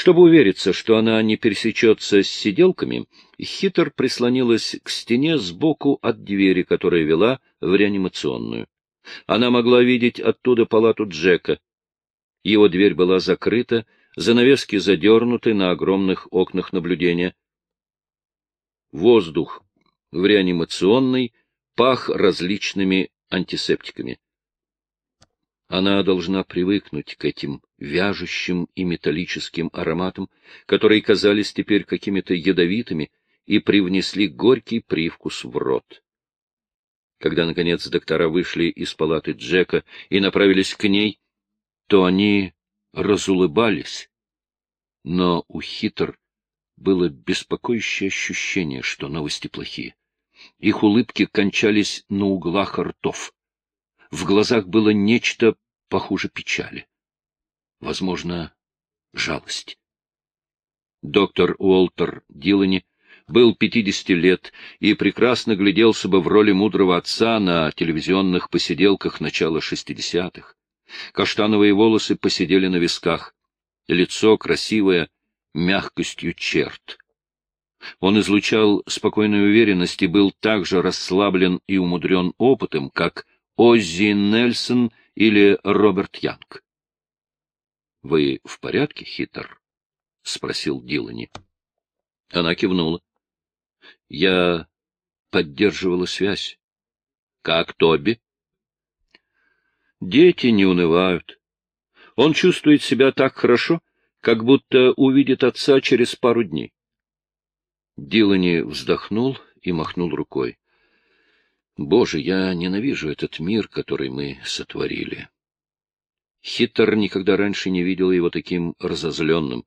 Чтобы увериться, что она не пересечется с сиделками, Хитр прислонилась к стене сбоку от двери, которая вела в реанимационную. Она могла видеть оттуда палату Джека. Его дверь была закрыта, занавески задернуты на огромных окнах наблюдения. Воздух в реанимационной пах различными антисептиками. Она должна привыкнуть к этим вяжущим и металлическим ароматам, которые казались теперь какими-то ядовитыми и привнесли горький привкус в рот. Когда, наконец, доктора вышли из палаты Джека и направились к ней, то они разулыбались. Но у Хитр было беспокоящее ощущение, что новости плохие. Их улыбки кончались на углах ртов. В глазах было нечто похуже печали. Возможно, жалость. Доктор Уолтер Дилани был 50 лет и прекрасно гляделся бы в роли мудрого отца на телевизионных посиделках начала 60-х. Каштановые волосы посидели на висках, лицо красивое, мягкостью черт. Он излучал спокойную уверенность и был так же расслаблен и умудрен опытом, как Оззи Нельсон или Роберт Янг. — Вы в порядке, Хитер? — спросил Дилани. Она кивнула. — Я поддерживала связь. — Как Тоби? — Дети не унывают. Он чувствует себя так хорошо, как будто увидит отца через пару дней. Дилани вздохнул и махнул рукой. Боже, я ненавижу этот мир, который мы сотворили. Хитер никогда раньше не видел его таким разозленным.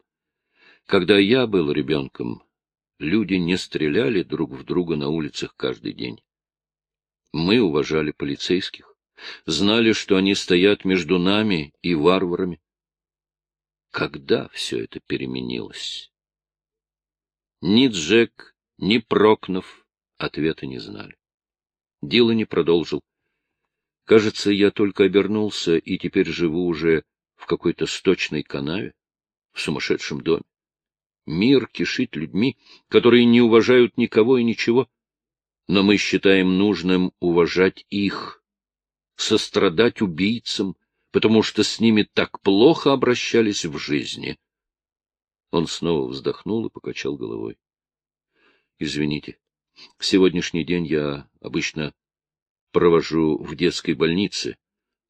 Когда я был ребенком, люди не стреляли друг в друга на улицах каждый день. Мы уважали полицейских, знали, что они стоят между нами и варварами. Когда все это переменилось? Ни Джек, ни Прокнов ответа не знали. Дилани продолжил. Кажется, я только обернулся и теперь живу уже в какой-то сточной канаве, в сумасшедшем доме. Мир кишит людьми, которые не уважают никого и ничего, но мы считаем нужным уважать их, сострадать убийцам, потому что с ними так плохо обращались в жизни. Он снова вздохнул и покачал головой. — Извините, Сегодняшний день я обычно провожу в детской больнице,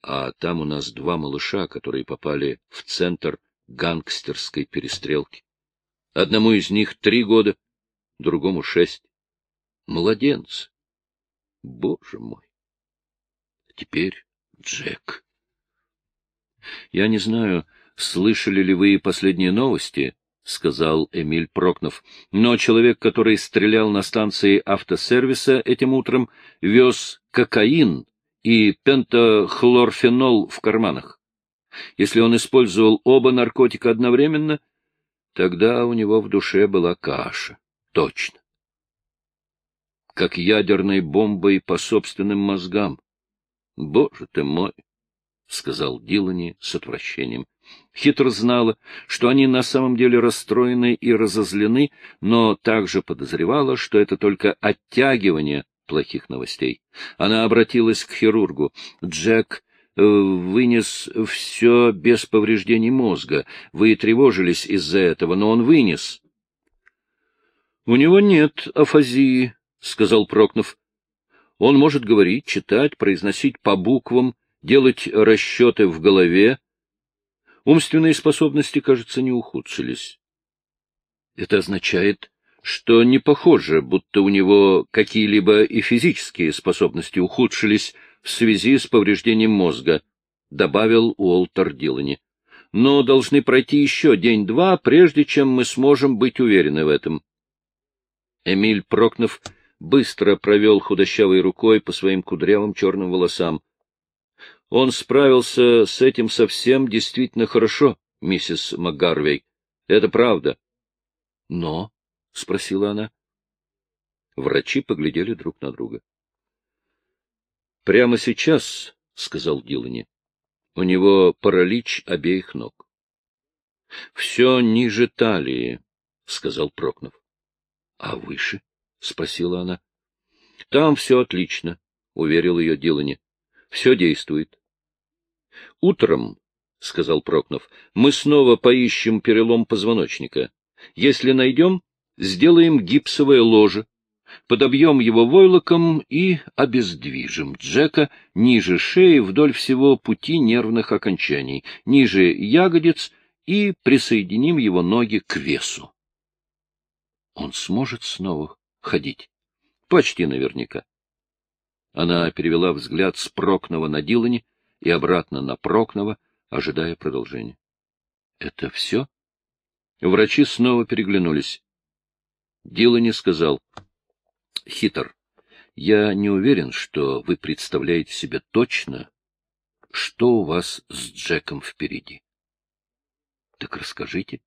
а там у нас два малыша, которые попали в центр гангстерской перестрелки. Одному из них три года, другому шесть. Младенцы. Боже мой. Теперь Джек. Я не знаю, слышали ли вы последние новости, — сказал Эмиль Прокнов. Но человек, который стрелял на станции автосервиса этим утром, вез кокаин и пентахлорфенол в карманах. Если он использовал оба наркотика одновременно, тогда у него в душе была каша. Точно. Как ядерной бомбой по собственным мозгам. Боже ты мой! — сказал Дилани с отвращением. Хитро знала, что они на самом деле расстроены и разозлены, но также подозревала, что это только оттягивание плохих новостей. Она обратилась к хирургу. Джек э, вынес все без повреждений мозга. Вы тревожились из-за этого, но он вынес. — У него нет афазии, — сказал Прокнов. — Он может говорить, читать, произносить по буквам, делать расчеты в голове, Умственные способности, кажется, не ухудшились. Это означает, что не похоже, будто у него какие-либо и физические способности ухудшились в связи с повреждением мозга, — добавил Уолтер Дилани. Но должны пройти еще день-два, прежде чем мы сможем быть уверены в этом. Эмиль Прокнов быстро провел худощавой рукой по своим кудрявым черным волосам. Он справился с этим совсем действительно хорошо, миссис МакГарвей. Это правда. — Но? — спросила она. Врачи поглядели друг на друга. — Прямо сейчас, — сказал Дилани, — у него паралич обеих ног. — Все ниже талии, — сказал Прокнов. — А выше? — спросила она. — Там все отлично, — уверил ее Дилани. — Все действует. — Утром, — сказал Прокнов, — мы снова поищем перелом позвоночника. Если найдем, сделаем гипсовое ложе, подобьем его войлоком и обездвижим Джека ниже шеи вдоль всего пути нервных окончаний, ниже ягодиц и присоединим его ноги к весу. Он сможет снова ходить? Почти наверняка. Она перевела взгляд с Прокнова на Дилани и обратно на Прокнова, ожидая продолжения. — Это все? Врачи снова переглянулись. Дилани сказал, — Хитр, я не уверен, что вы представляете себе точно, что у вас с Джеком впереди. — Так расскажите.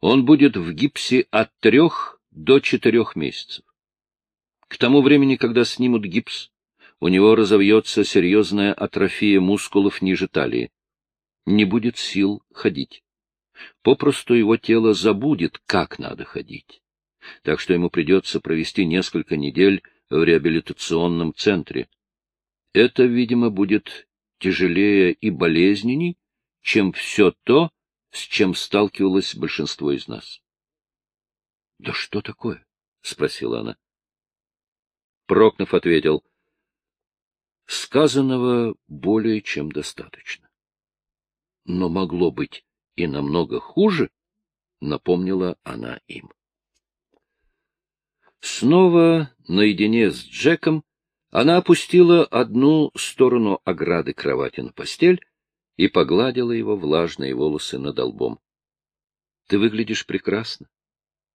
Он будет в гипсе от трех до четырех месяцев. К тому времени, когда снимут гипс, у него разовьется серьезная атрофия мускулов ниже талии. Не будет сил ходить. Попросту его тело забудет, как надо ходить. Так что ему придется провести несколько недель в реабилитационном центре. Это, видимо, будет тяжелее и болезненней, чем все то, с чем сталкивалось большинство из нас. — Да что такое? — спросила она. Прокнов ответил. — Сказанного более чем достаточно. Но могло быть и намного хуже, — напомнила она им. Снова наедине с Джеком она опустила одну сторону ограды кровати на постель и погладила его влажные волосы над лбом. — Ты выглядишь прекрасно,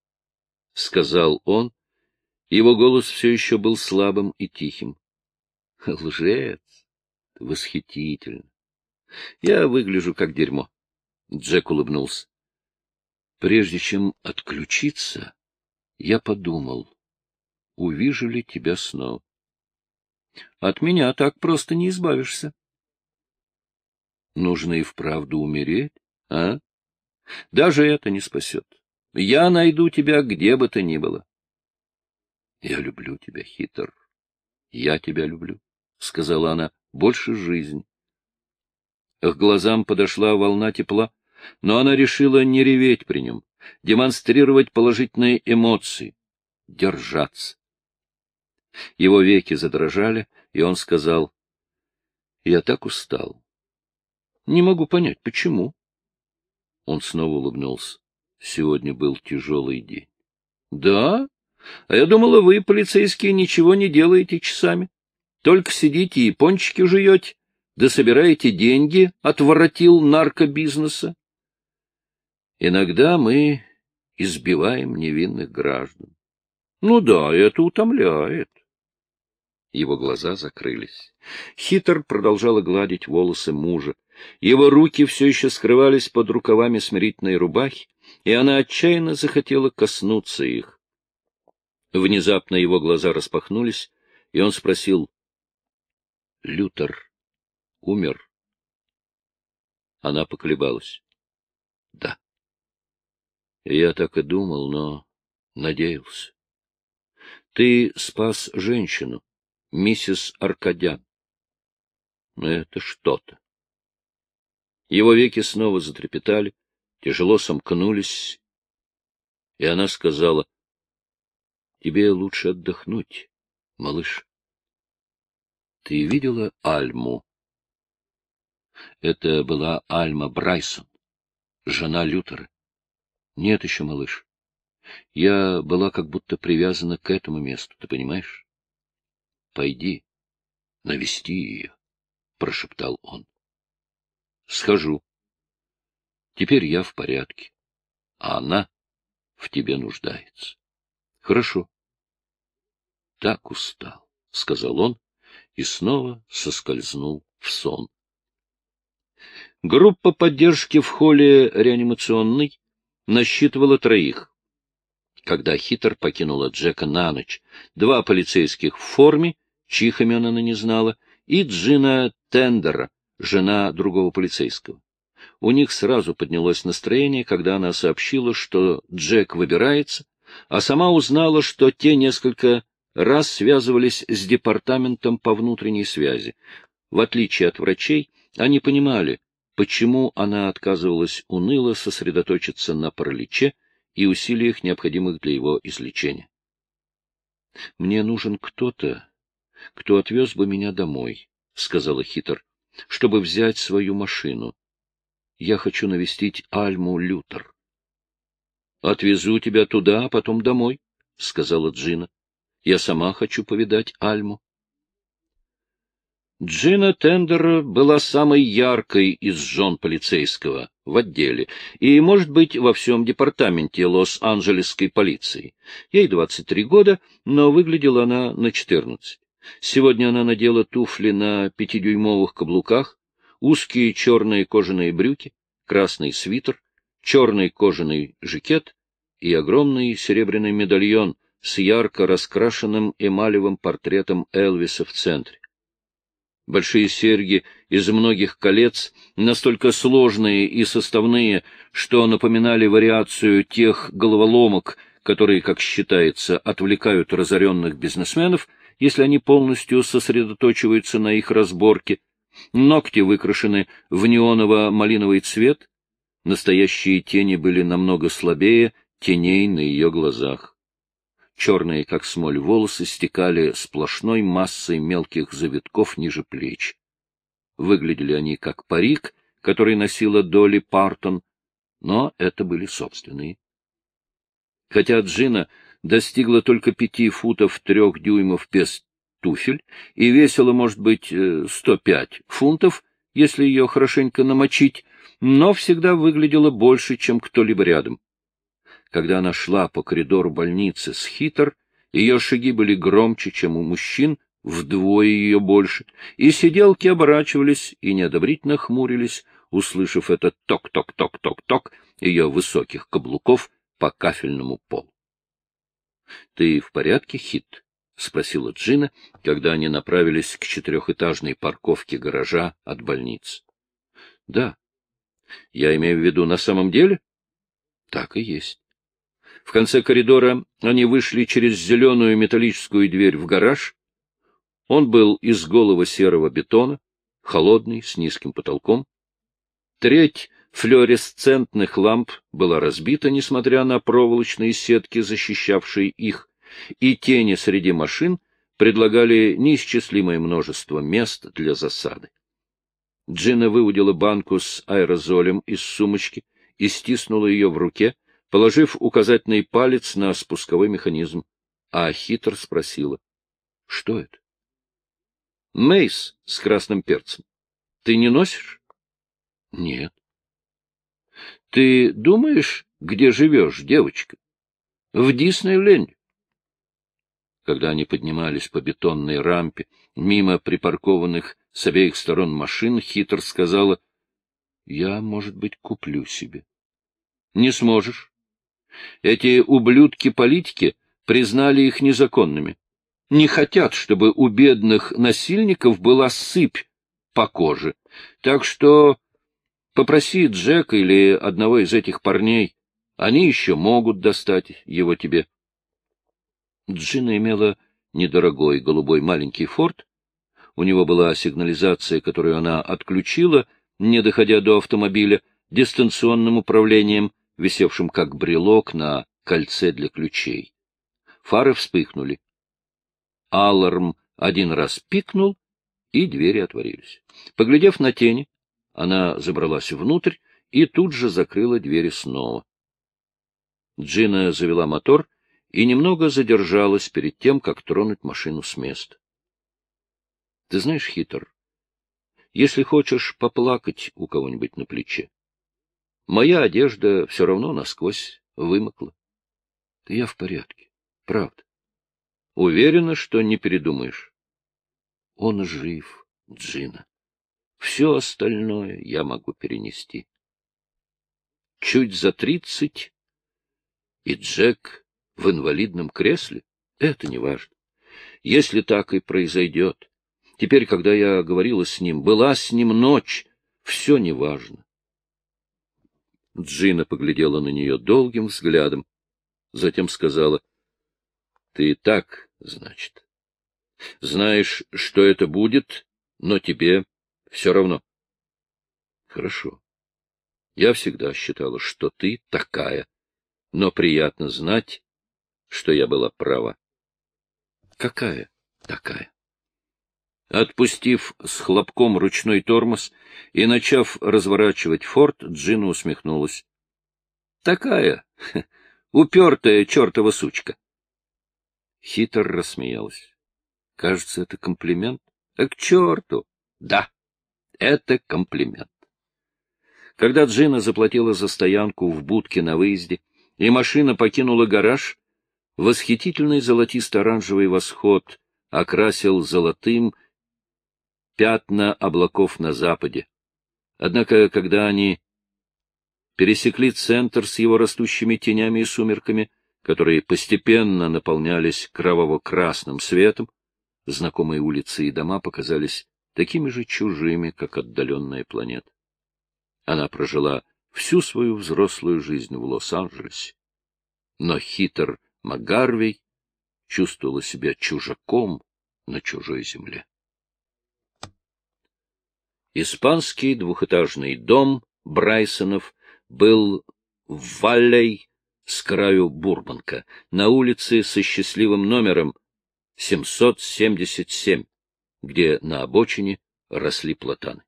— сказал он. Его голос все еще был слабым и тихим. — Лжец! Восхитительно! Я выгляжу как дерьмо. Джек улыбнулся. Прежде чем отключиться, я подумал, увижу ли тебя снова. От меня так просто не избавишься. Нужно и вправду умереть, а? Даже это не спасет. Я найду тебя где бы то ни было. Я люблю тебя, хитр. Я тебя люблю, — сказала она, — больше жизнь. К глазам подошла волна тепла, но она решила не реветь при нем, демонстрировать положительные эмоции, держаться. Его веки задрожали, и он сказал, — Я так устал. Не могу понять, почему. Он снова улыбнулся. Сегодня был тяжелый день. — Да? А я думала, вы, полицейские, ничего не делаете часами. Только сидите и пончики жуете, да собираете деньги от воротил наркобизнеса. Иногда мы избиваем невинных граждан. Ну да, это утомляет. Его глаза закрылись. Хитр продолжала гладить волосы мужа. Его руки все еще скрывались под рукавами смирительной рубахи, и она отчаянно захотела коснуться их. Внезапно его глаза распахнулись, и он спросил, — Лютер умер? Она поколебалась. — Да. Я так и думал, но надеялся. Ты спас женщину, миссис Аркадян. Это что-то. Его веки снова затрепетали, тяжело сомкнулись, и она сказала, — Тебе лучше отдохнуть, малыш. Ты видела Альму? Это была Альма Брайсон, жена Лютера. Нет еще, малыш. Я была как будто привязана к этому месту, ты понимаешь? Пойди, навести ее, — прошептал он. Схожу. Теперь я в порядке, а она в тебе нуждается. Хорошо. Так устал, — сказал он и снова соскользнул в сон. Группа поддержки в холле реанимационной насчитывала троих. Когда Хитр покинула Джека на ночь, два полицейских в форме, чьих имен она не знала, и Джина Тендера, жена другого полицейского. У них сразу поднялось настроение, когда она сообщила, что Джек выбирается, а сама узнала, что те несколько раз связывались с департаментом по внутренней связи. В отличие от врачей, они понимали, почему она отказывалась уныло сосредоточиться на параличе и усилиях, необходимых для его излечения. «Мне нужен кто-то, кто отвез бы меня домой», — сказала Хитр, — «чтобы взять свою машину. Я хочу навестить Альму Лютер». «Отвезу тебя туда, а потом домой», — сказала Джина. «Я сама хочу повидать Альму». Джина Тендер была самой яркой из жен полицейского в отделе и, может быть, во всем департаменте Лос-Анджелесской полиции. Ей 23 года, но выглядела она на 14. Сегодня она надела туфли на пятидюймовых каблуках, узкие черные кожаные брюки, красный свитер, черный кожаный жакет и огромный серебряный медальон с ярко раскрашенным эмалевым портретом Элвиса в центре. Большие серьги из многих колец, настолько сложные и составные, что напоминали вариацию тех головоломок, которые, как считается, отвлекают разоренных бизнесменов, если они полностью сосредоточиваются на их разборке. Ногти выкрашены в неоново-малиновый цвет, настоящие тени были намного слабее теней на ее глазах. Черные, как смоль, волосы стекали сплошной массой мелких завитков ниже плеч. Выглядели они как парик, который носила Долли Партон, но это были собственные. Хотя Джина достигла только пяти футов трех дюймов без туфель и весила, может быть, э, сто пять фунтов, если ее хорошенько намочить, но всегда выглядела больше, чем кто-либо рядом. Когда она шла по коридору больницы с хитр, ее шаги были громче, чем у мужчин, вдвое ее больше, и сиделки оборачивались и неодобрительно хмурились, услышав этот ток-ток-ток-ток-ток ее высоких каблуков по кафельному полу. — Ты в порядке, Хит? — спросила Джина, когда они направились к четырехэтажной парковке гаража от больницы. — Да. — Я имею в виду на самом деле? — Так и есть. В конце коридора они вышли через зеленую металлическую дверь в гараж. Он был из голого серого бетона, холодный, с низким потолком. Треть флуоресцентных ламп была разбита, несмотря на проволочные сетки, защищавшие их, и тени среди машин предлагали неисчислимое множество мест для засады. Джина выудила банку с аэрозолем из сумочки и стиснула ее в руке, положив указательный палец на спусковой механизм, а хитр спросила. — Что это? — Мейс с красным перцем. Ты не носишь? — Нет. — Ты думаешь, где живешь, девочка? — В Диснейленде. Когда они поднимались по бетонной рампе, мимо припаркованных с обеих сторон машин, хитр сказала, — Я, может быть, куплю себе. — Не сможешь. Эти ублюдки-политики признали их незаконными. Не хотят, чтобы у бедных насильников была сыпь по коже. Так что попроси Джека или одного из этих парней, они еще могут достать его тебе. Джина имела недорогой голубой маленький форт. У него была сигнализация, которую она отключила, не доходя до автомобиля, дистанционным управлением — висевшим как брелок на кольце для ключей. Фары вспыхнули. Аларм один раз пикнул, и двери отворились. Поглядев на тени, она забралась внутрь и тут же закрыла двери снова. Джина завела мотор и немного задержалась перед тем, как тронуть машину с места. — Ты знаешь, хитр, если хочешь поплакать у кого-нибудь на плече, Моя одежда все равно насквозь вымокла. Я в порядке, правда. Уверена, что не передумаешь. Он жив, Джина. Все остальное я могу перенести. Чуть за тридцать, и Джек в инвалидном кресле — это не важно. Если так и произойдет. Теперь, когда я говорила с ним, была с ним ночь, все неважно. Джина поглядела на нее долгим взглядом, затем сказала, — Ты так, значит. Знаешь, что это будет, но тебе все равно. — Хорошо. Я всегда считала, что ты такая, но приятно знать, что я была права. — Какая такая? Отпустив с хлопком ручной тормоз и начав разворачивать форт, Джина усмехнулась. — Такая, упертая чертова сучка. Хитр рассмеялась. — Кажется, это комплимент. — А к черту! Да, это комплимент. Когда Джина заплатила за стоянку в будке на выезде, и машина покинула гараж, восхитительный золотисто-оранжевый восход окрасил золотым пятна облаков на западе. Однако, когда они пересекли центр с его растущими тенями и сумерками, которые постепенно наполнялись кроваво-красным светом, знакомые улицы и дома показались такими же чужими, как отдаленная планета. Она прожила всю свою взрослую жизнь в Лос-Анджелесе, но хитр Магарвей чувствовала себя чужаком на чужой земле. Испанский двухэтажный дом Брайсонов был в Валлей с краю Бурбанка, на улице со счастливым номером 777, где на обочине росли платаны.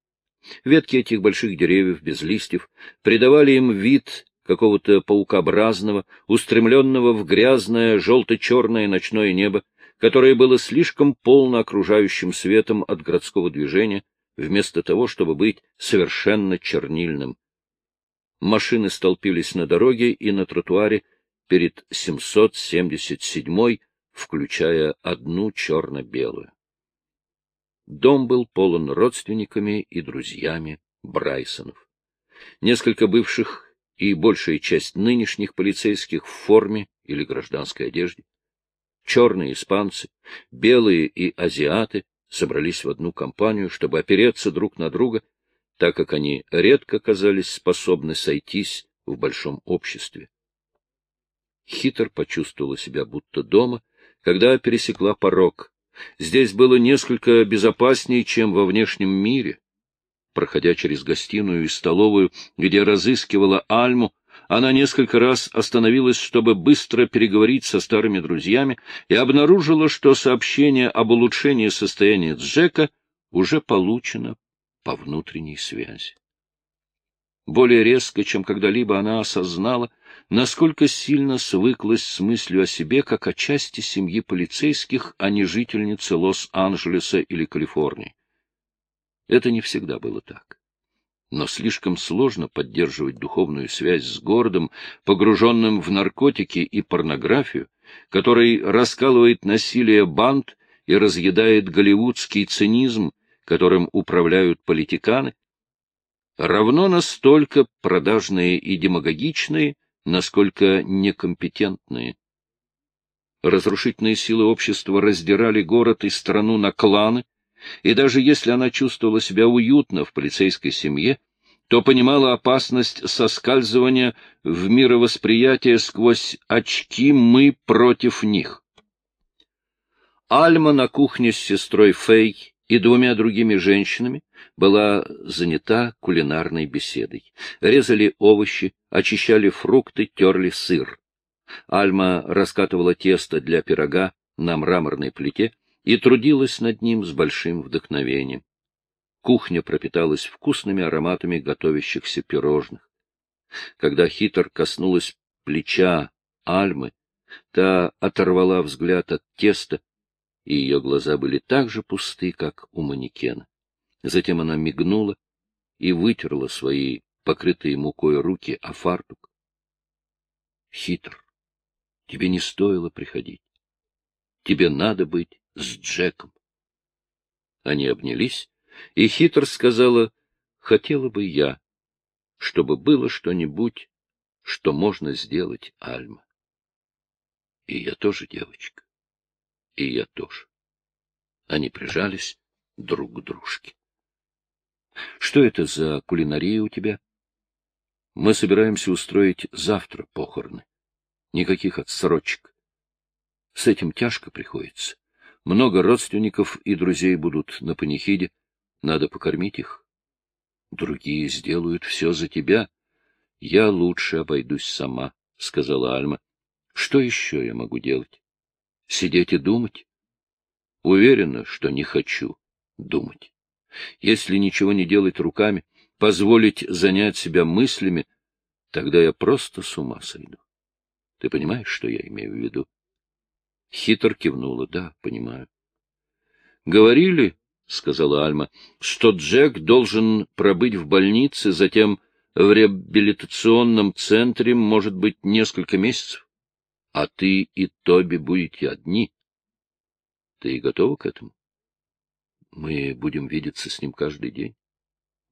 Ветки этих больших деревьев без листьев придавали им вид какого-то паукообразного, устремленного в грязное желто-черное ночное небо, которое было слишком полно окружающим светом от городского движения, вместо того, чтобы быть совершенно чернильным. Машины столпились на дороге и на тротуаре перед 777-й, включая одну черно-белую. Дом был полон родственниками и друзьями Брайсонов. Несколько бывших и большая часть нынешних полицейских в форме или гражданской одежде. Черные испанцы, белые и азиаты собрались в одну компанию, чтобы опереться друг на друга, так как они редко казались способны сойтись в большом обществе. Хитр почувствовала себя будто дома, когда пересекла порог. Здесь было несколько безопаснее, чем во внешнем мире. Проходя через гостиную и столовую, где разыскивала Альму, она несколько раз остановилась, чтобы быстро переговорить со старыми друзьями, и обнаружила, что сообщение об улучшении состояния Джека уже получено по внутренней связи. Более резко, чем когда-либо, она осознала, насколько сильно свыклась с мыслью о себе как о части семьи полицейских, а не жительницы Лос-Анджелеса или Калифорнии. Это не всегда было так но слишком сложно поддерживать духовную связь с городом, погруженным в наркотики и порнографию, который раскалывает насилие банд и разъедает голливудский цинизм, которым управляют политиканы, равно настолько продажные и демагогичные, насколько некомпетентные. Разрушительные силы общества раздирали город и страну на кланы, и даже если она чувствовала себя уютно в полицейской семье, то понимала опасность соскальзывания в мировосприятие сквозь очки «мы против них». Альма на кухне с сестрой Фей и двумя другими женщинами была занята кулинарной беседой. Резали овощи, очищали фрукты, терли сыр. Альма раскатывала тесто для пирога на мраморной плите, и трудилась над ним с большим вдохновением. Кухня пропиталась вкусными ароматами готовящихся пирожных. Когда хитр коснулась плеча Альмы, та оторвала взгляд от теста, и ее глаза были так же пусты, как у манекена. Затем она мигнула и вытерла свои покрытые мукой руки о фартук. — Хитр, тебе не стоило приходить. Тебе надо быть с Джеком. Они обнялись, и хитро сказала, хотела бы я, чтобы было что-нибудь, что можно сделать, Альма. И я тоже девочка. И я тоже. Они прижались друг к дружке. — Что это за кулинария у тебя? Мы собираемся устроить завтра похороны. Никаких отсрочек. С этим тяжко приходится. Много родственников и друзей будут на панихиде. Надо покормить их. Другие сделают все за тебя. Я лучше обойдусь сама, — сказала Альма. Что еще я могу делать? Сидеть и думать? Уверена, что не хочу думать. Если ничего не делать руками, позволить занять себя мыслями, тогда я просто с ума сойду. Ты понимаешь, что я имею в виду? Хитр кивнула. Да, понимаю. Говорили, — сказала Альма, — что Джек должен пробыть в больнице, затем в реабилитационном центре, может быть, несколько месяцев, а ты и Тоби будете одни. Ты готова к этому? Мы будем видеться с ним каждый день.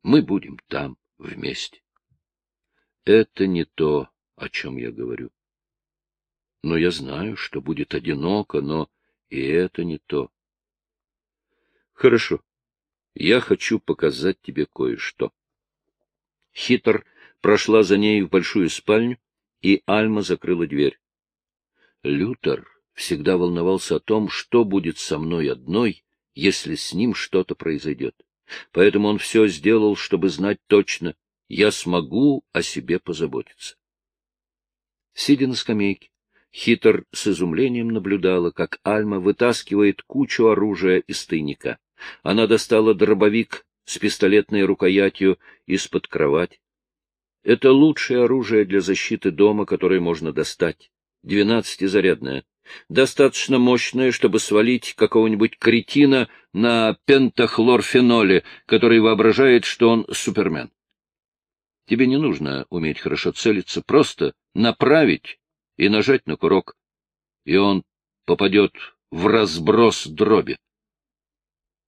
Мы будем там, вместе. Это не то, о чем я говорю. Но я знаю, что будет одиноко, но и это не то. Хорошо. Я хочу показать тебе кое-что. Хитр прошла за ней в большую спальню, и Альма закрыла дверь. Лютер всегда волновался о том, что будет со мной одной, если с ним что-то произойдет. Поэтому он все сделал, чтобы знать точно, я смогу о себе позаботиться. Сидя на скамейке, Хитр с изумлением наблюдала, как Альма вытаскивает кучу оружия из тайника. Она достала дробовик с пистолетной рукоятью из-под кровати. Это лучшее оружие для защиты дома, которое можно достать. Двенадцатизарядное достаточно мощное, чтобы свалить какого-нибудь кретина на пентахлорфеноле, который воображает, что он супермен. Тебе не нужно уметь хорошо целиться, просто направить и нажать на курок, и он попадет в разброс дроби.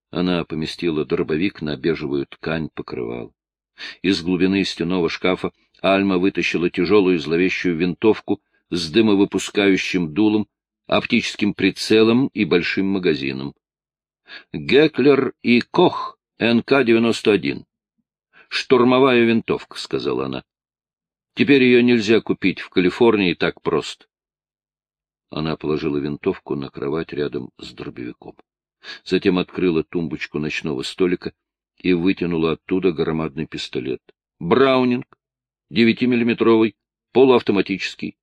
Она поместила дробовик на бежевую ткань покрывал. Из глубины стеного шкафа Альма вытащила тяжелую зловещую винтовку с дымовыпускающим дулом, оптическим прицелом и большим магазином. Геклер и Кох, НК-91. Штурмовая винтовка, — сказала она. Теперь ее нельзя купить в Калифорнии так просто. Она положила винтовку на кровать рядом с дробовиком. Затем открыла тумбочку ночного столика и вытянула оттуда громадный пистолет. Браунинг, девятимиллиметровый, полуавтоматический.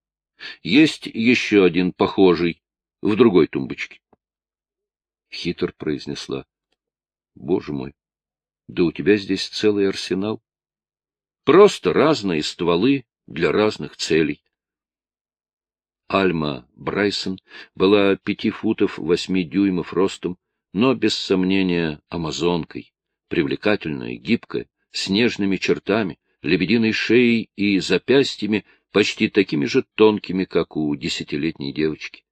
Есть еще один похожий в другой тумбочке. Хитр произнесла. — Боже мой, да у тебя здесь целый арсенал. Просто разные стволы для разных целей. Альма Брайсон была пяти футов восьми дюймов ростом, но, без сомнения, амазонкой, привлекательная, гибкая, с нежными чертами, лебединой шеей и запястьями, почти такими же тонкими, как у десятилетней девочки.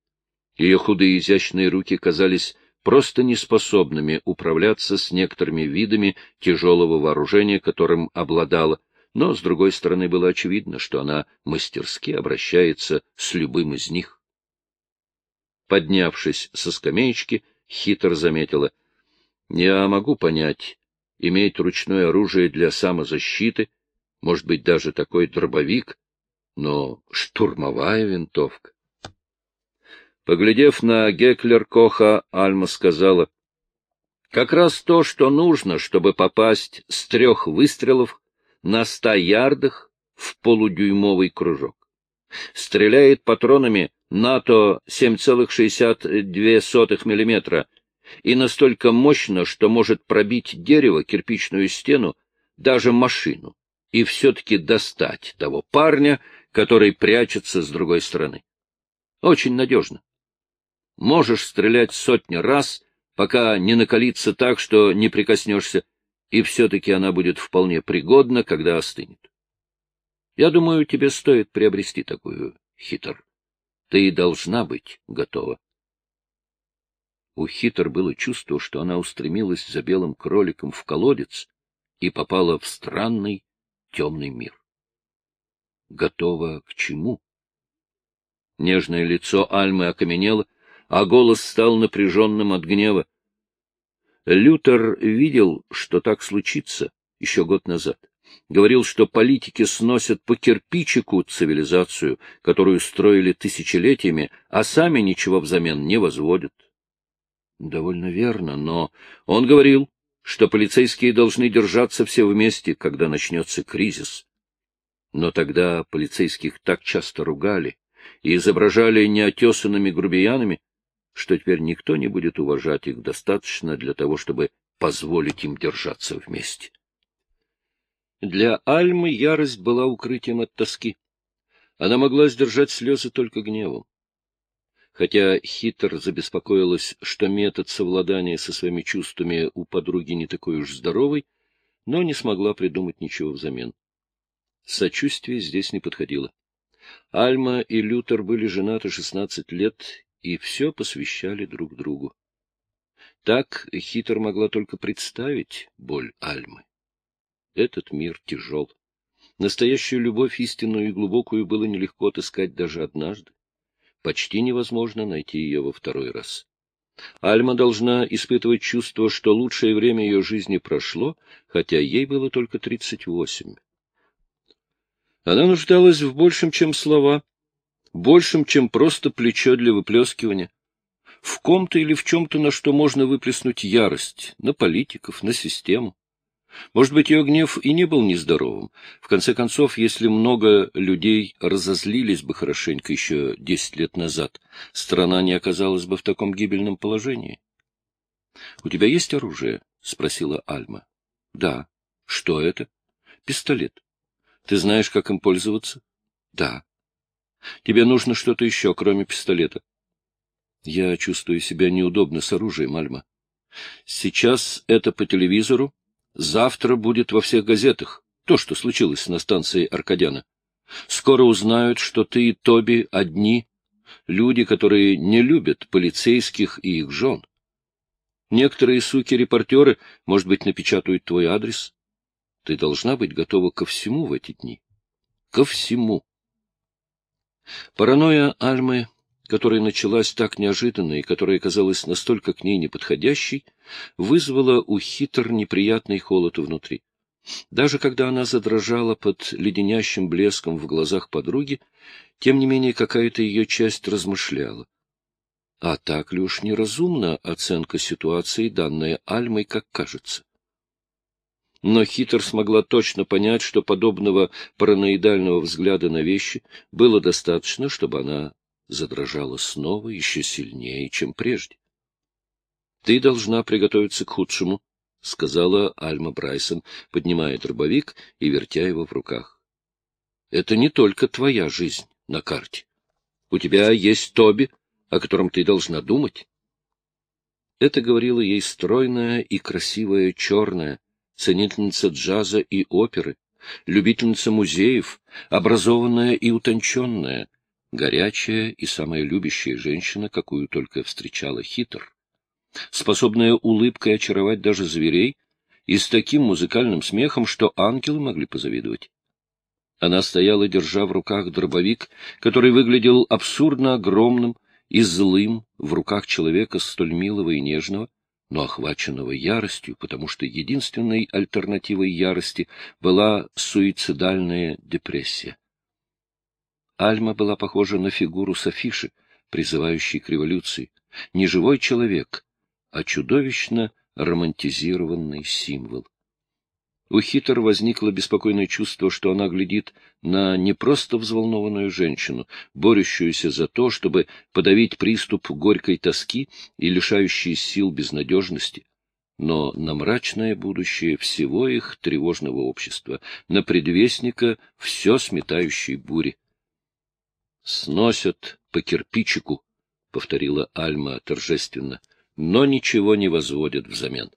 Ее худые изящные руки казались просто неспособными управляться с некоторыми видами тяжелого вооружения, которым обладала, но, с другой стороны, было очевидно, что она мастерски обращается с любым из них. Поднявшись со скамеечки, хитро заметила, — Я могу понять, иметь ручное оружие для самозащиты, может быть, даже такой дробовик, но штурмовая винтовка. Поглядев на Геклер Коха, Альма сказала, — Как раз то, что нужно, чтобы попасть с трех выстрелов на ста ярдах в полудюймовый кружок. Стреляет патронами НАТО 7,62 мм и настолько мощно, что может пробить дерево, кирпичную стену, даже машину, и все-таки достать того парня, который прячется с другой стороны. Очень надежно. Можешь стрелять сотни раз, пока не накалится так, что не прикоснешься, и все-таки она будет вполне пригодна, когда остынет. Я думаю, тебе стоит приобрести такую хитр. Ты должна быть готова. У хитр было чувство, что она устремилась за белым кроликом в колодец и попала в странный темный мир готова к чему? Нежное лицо Альмы окаменело, а голос стал напряженным от гнева. Лютер видел, что так случится еще год назад. Говорил, что политики сносят по кирпичику цивилизацию, которую строили тысячелетиями, а сами ничего взамен не возводят. Довольно верно, но он говорил, что полицейские должны держаться все вместе, когда начнется кризис. Но тогда полицейских так часто ругали и изображали неотесанными грубиянами, что теперь никто не будет уважать их достаточно для того, чтобы позволить им держаться вместе. Для Альмы ярость была укрытием от тоски. Она могла сдержать слезы только гневом. Хотя хитр забеспокоилась, что метод совладания со своими чувствами у подруги не такой уж здоровый, но не смогла придумать ничего взамен. Сочувствие здесь не подходило. Альма и Лютер были женаты шестнадцать лет и все посвящали друг другу. Так хитр могла только представить боль Альмы. Этот мир тяжел. Настоящую любовь, истинную и глубокую, было нелегко отыскать даже однажды. Почти невозможно найти ее во второй раз. Альма должна испытывать чувство, что лучшее время ее жизни прошло, хотя ей было только тридцать восемь. Она нуждалась в большем, чем слова, большем, чем просто плечо для выплескивания, в ком-то или в чем-то, на что можно выплеснуть ярость, на политиков, на систему. Может быть, ее гнев и не был нездоровым. В конце концов, если много людей разозлились бы хорошенько еще десять лет назад, страна не оказалась бы в таком гибельном положении. — У тебя есть оружие? — спросила Альма. — Да. — Что это? — Пистолет. — Ты знаешь, как им пользоваться? — Да. — Тебе нужно что-то еще, кроме пистолета. — Я чувствую себя неудобно с оружием, Альма. Сейчас это по телевизору, Завтра будет во всех газетах то, что случилось на станции Аркадяна. Скоро узнают, что ты и Тоби одни, люди, которые не любят полицейских и их жен. Некоторые суки-репортеры, может быть, напечатают твой адрес. Ты должна быть готова ко всему в эти дни. Ко всему. Паранойя Альмы которая началась так неожиданно и которая казалась настолько к ней неподходящей, вызвала у хитр неприятный холод внутри. Даже когда она задрожала под леденящим блеском в глазах подруги, тем не менее какая-то ее часть размышляла. А так ли уж неразумна оценка ситуации, данная Альмой, как кажется? Но Хитр смогла точно понять, что подобного параноидального взгляда на вещи было достаточно, чтобы она задрожала снова еще сильнее, чем прежде. — Ты должна приготовиться к худшему, — сказала Альма Брайсон, поднимая дробовик и вертя его в руках. — Это не только твоя жизнь на карте. У тебя есть Тоби, о котором ты должна думать. Это говорила ей стройная и красивая черная, ценительница джаза и оперы, любительница музеев, образованная и утонченная, горячая и самая любящая женщина, какую только встречала хитр, способная улыбкой очаровать даже зверей и с таким музыкальным смехом, что ангелы могли позавидовать. Она стояла, держа в руках дробовик, который выглядел абсурдно огромным и злым в руках человека столь милого и нежного, но охваченного яростью, потому что единственной альтернативой ярости была суицидальная депрессия. Альма была похожа на фигуру с призывающей к революции. Не живой человек, а чудовищно романтизированный символ. У Хитер возникло беспокойное чувство, что она глядит на не просто взволнованную женщину, борющуюся за то, чтобы подавить приступ горькой тоски и лишающей сил безнадежности, но на мрачное будущее всего их тревожного общества, на предвестника все сметающей бури сносят по кирпичику, — повторила Альма торжественно, — но ничего не возводят взамен.